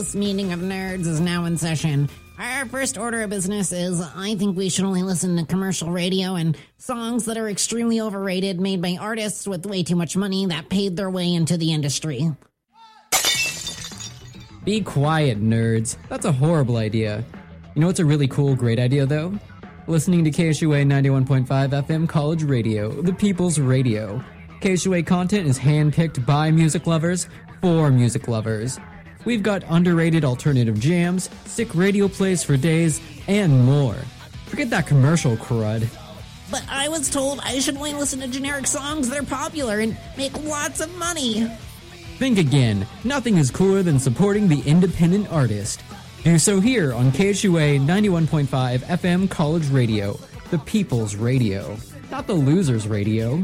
This meeting of nerds is now in session. Our first order of business is I think we should only listen to commercial radio and songs that are extremely overrated, made by artists with way too much money that paid their way into the industry. Be quiet, nerds. That's a horrible idea. You know what's a really cool, great idea, though? Listening to KSUA 91.5 FM College Radio, the people's radio. KSUA content is handpicked by music lovers for music lovers. We've got underrated alternative jams, sick radio plays for days, and more. Forget that commercial crud. But I was told I should only listen to generic songs that are popular and make lots of money. Think again. Nothing is cooler than supporting the independent artist. Do so here on KSUA 91.5 FM College Radio, the people's radio, not the loser's radio.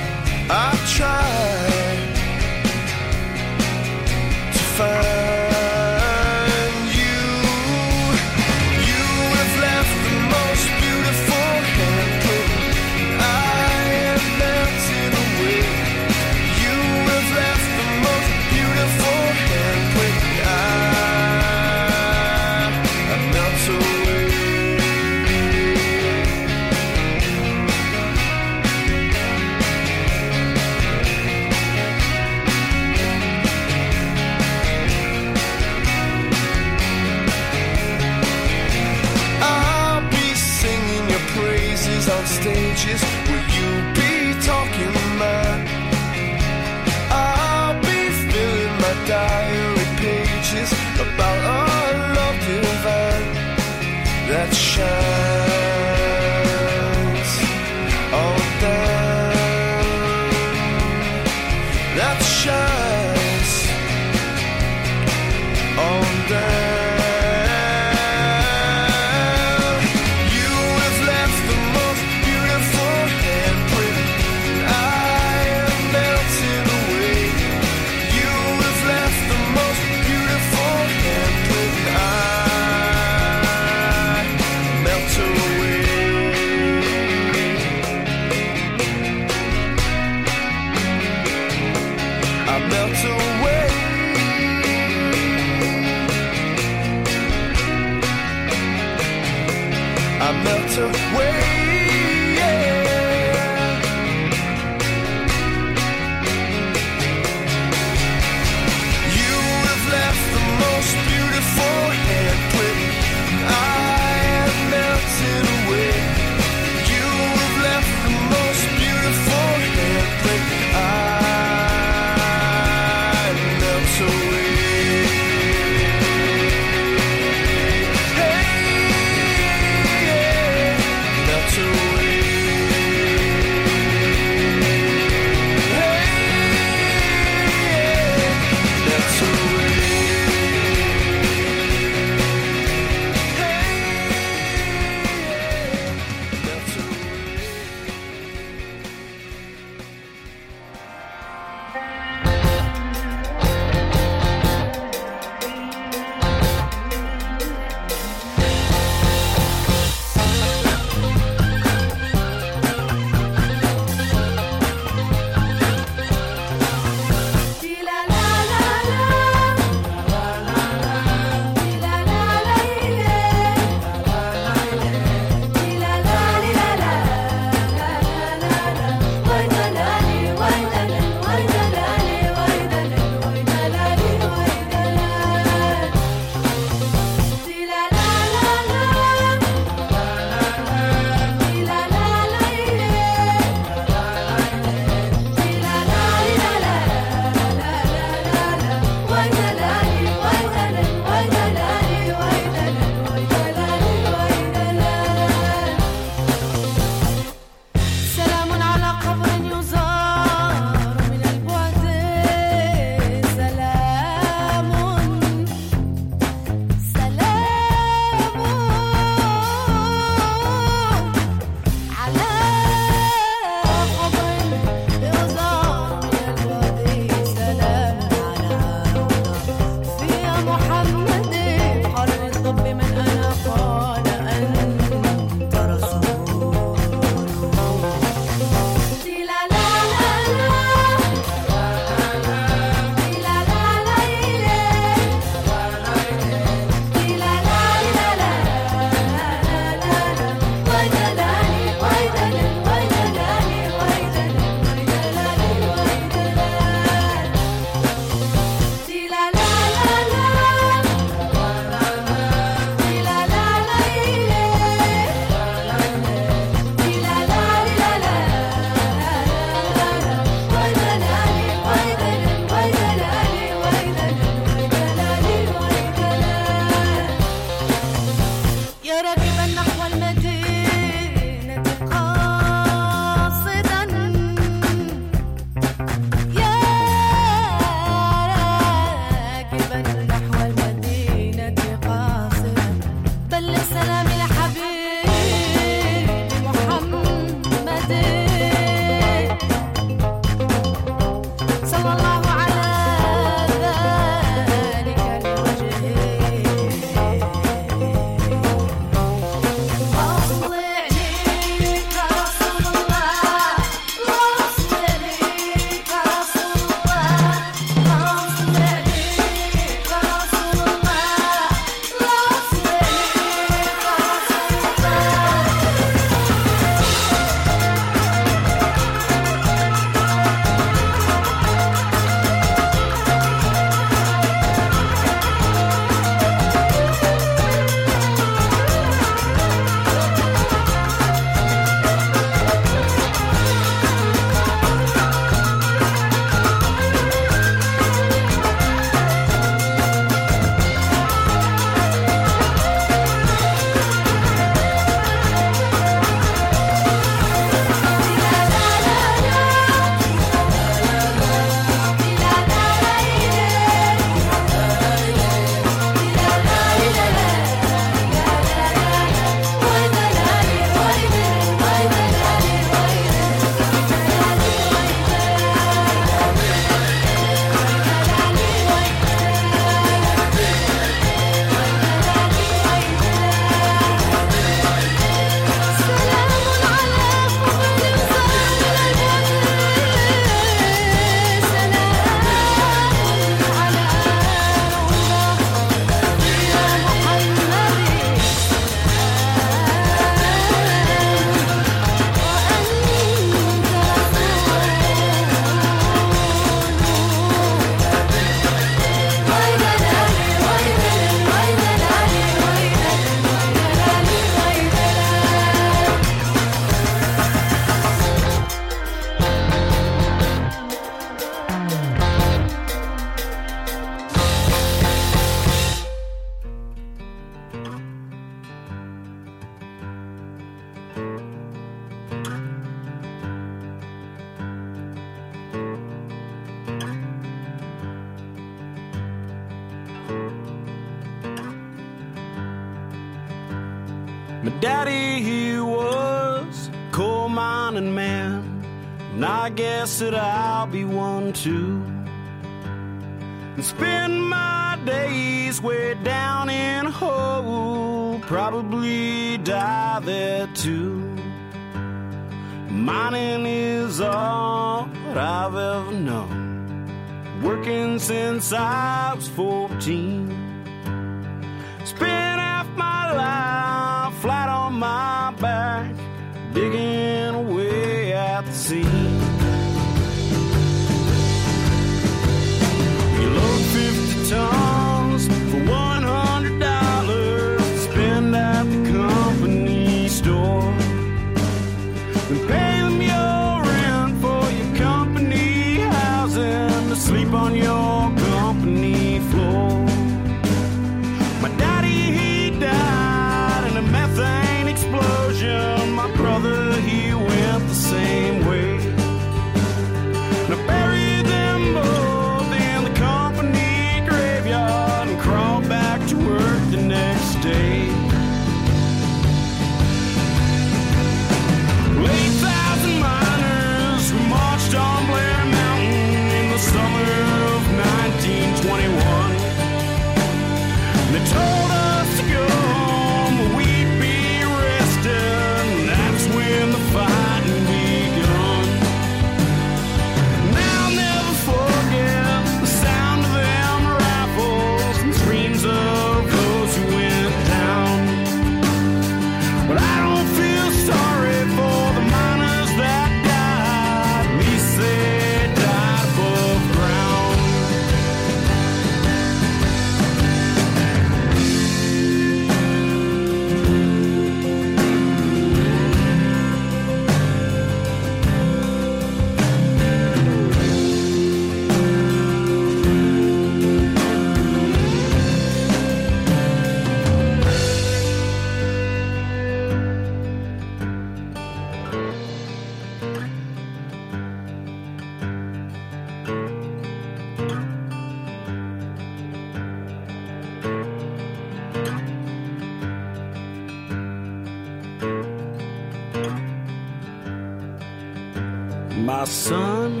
My son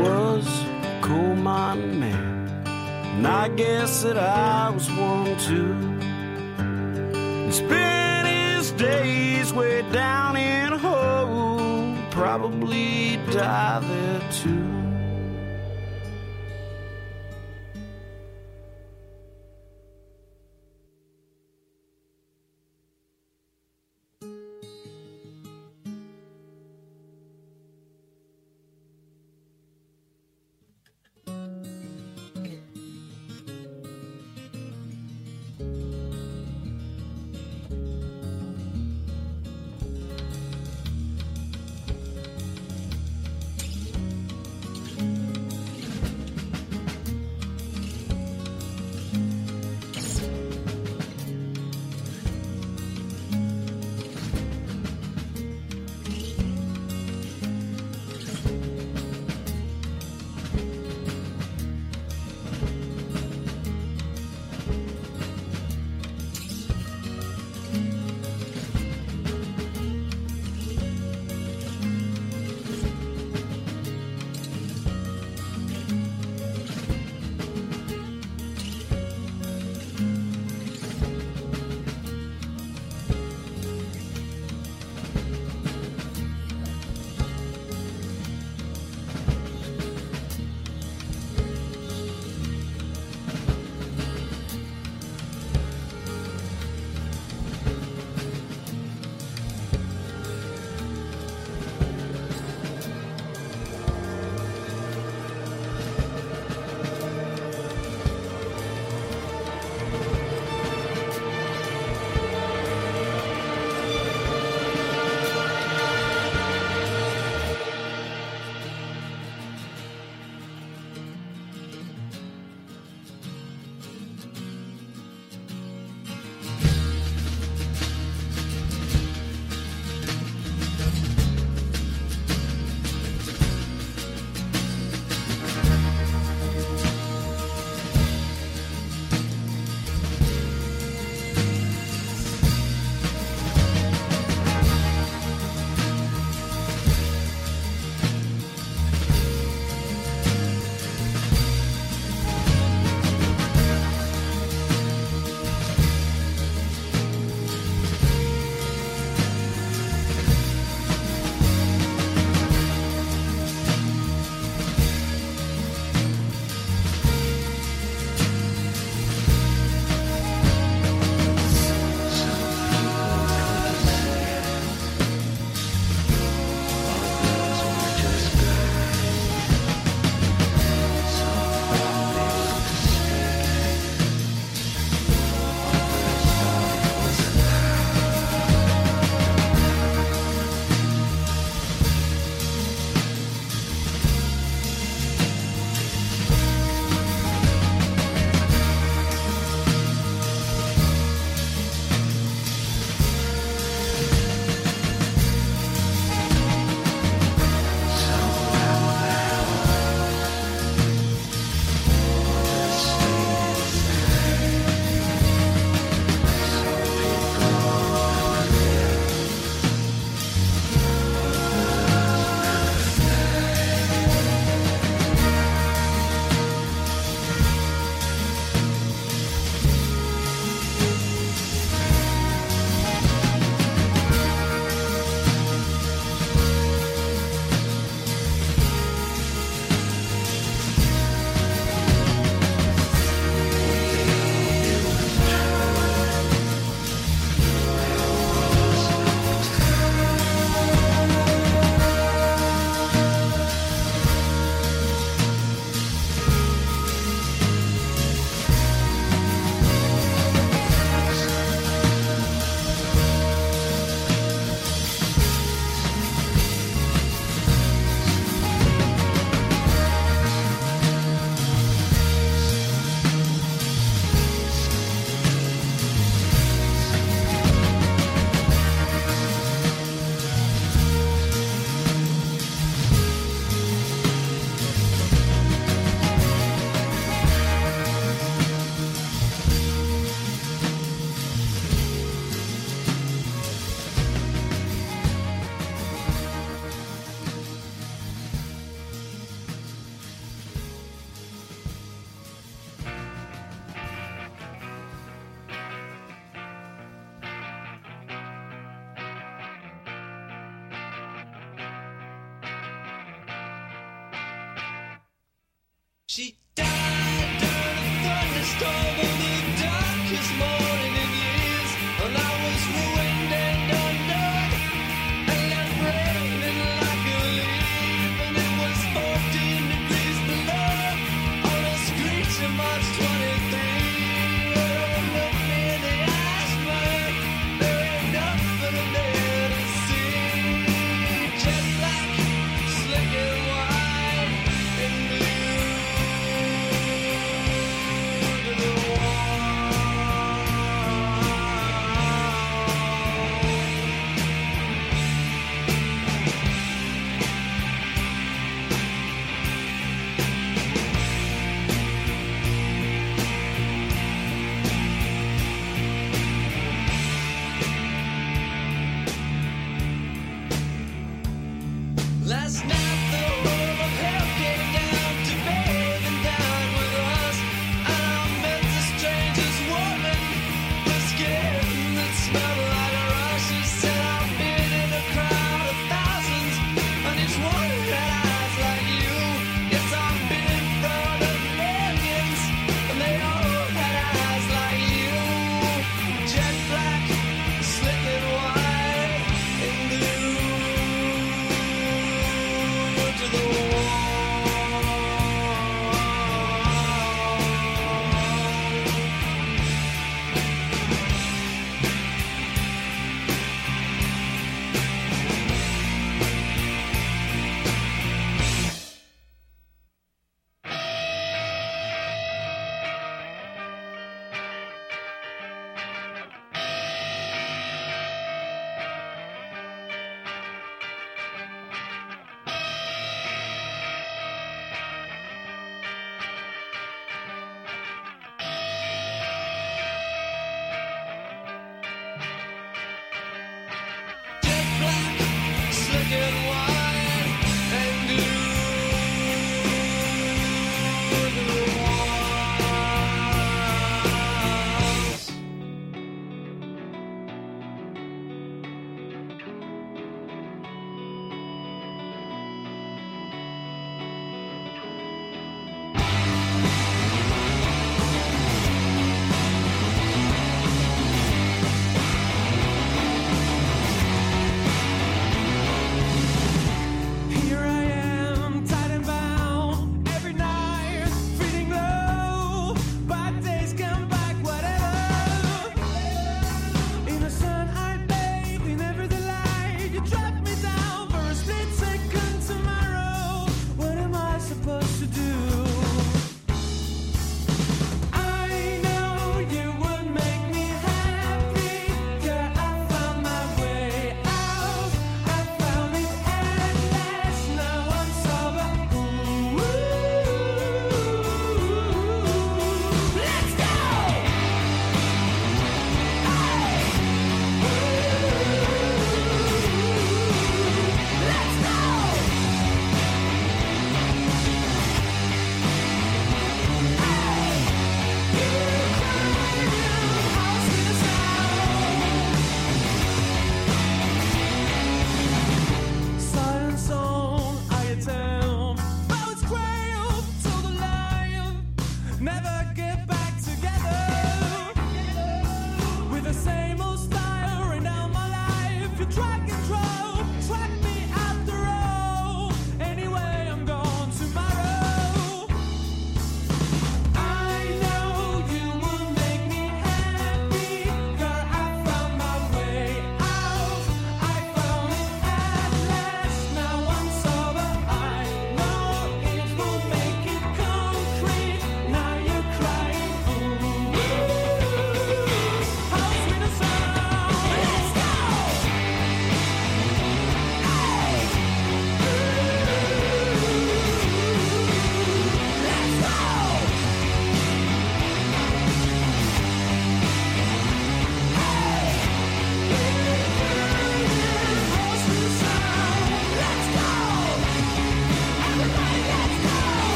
was a coal mine man, and I guess that I was one too. He spent his days way down in a hole, probably die there too.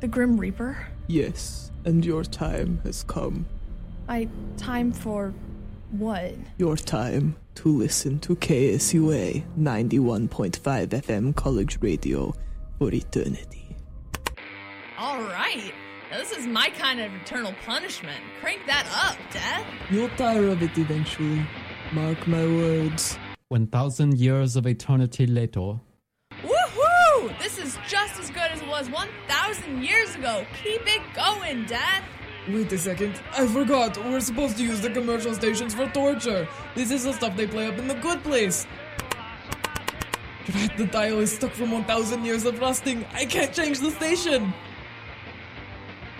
The Grim Reaper? Yes, and your time has come. I time for what? Your time to listen to KSUA 91.5 FM College Radio for eternity. All right. Now, this is my kind of eternal punishment. Crank that up, Death. You'll tire of it eventually. Mark my words. 1,000 years of eternity later. Was 1,000 years ago. Keep it going, Dad. Wait a second. I forgot. We're supposed to use the commercial stations for torture. This is the stuff they play up in the good place. Drat, the dial is stuck from 1,000 years of rusting. I can't change the station.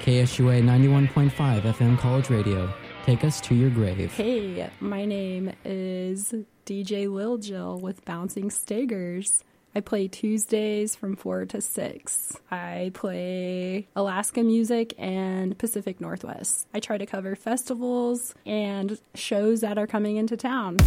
KSUA 91.5 FM College Radio. Take us to your grave. Hey, my name is DJ Lil Jill with Bouncing Stagers. I play Tuesdays from 4 to 6. I play Alaska music and Pacific Northwest. I try to cover festivals and shows that are coming into town.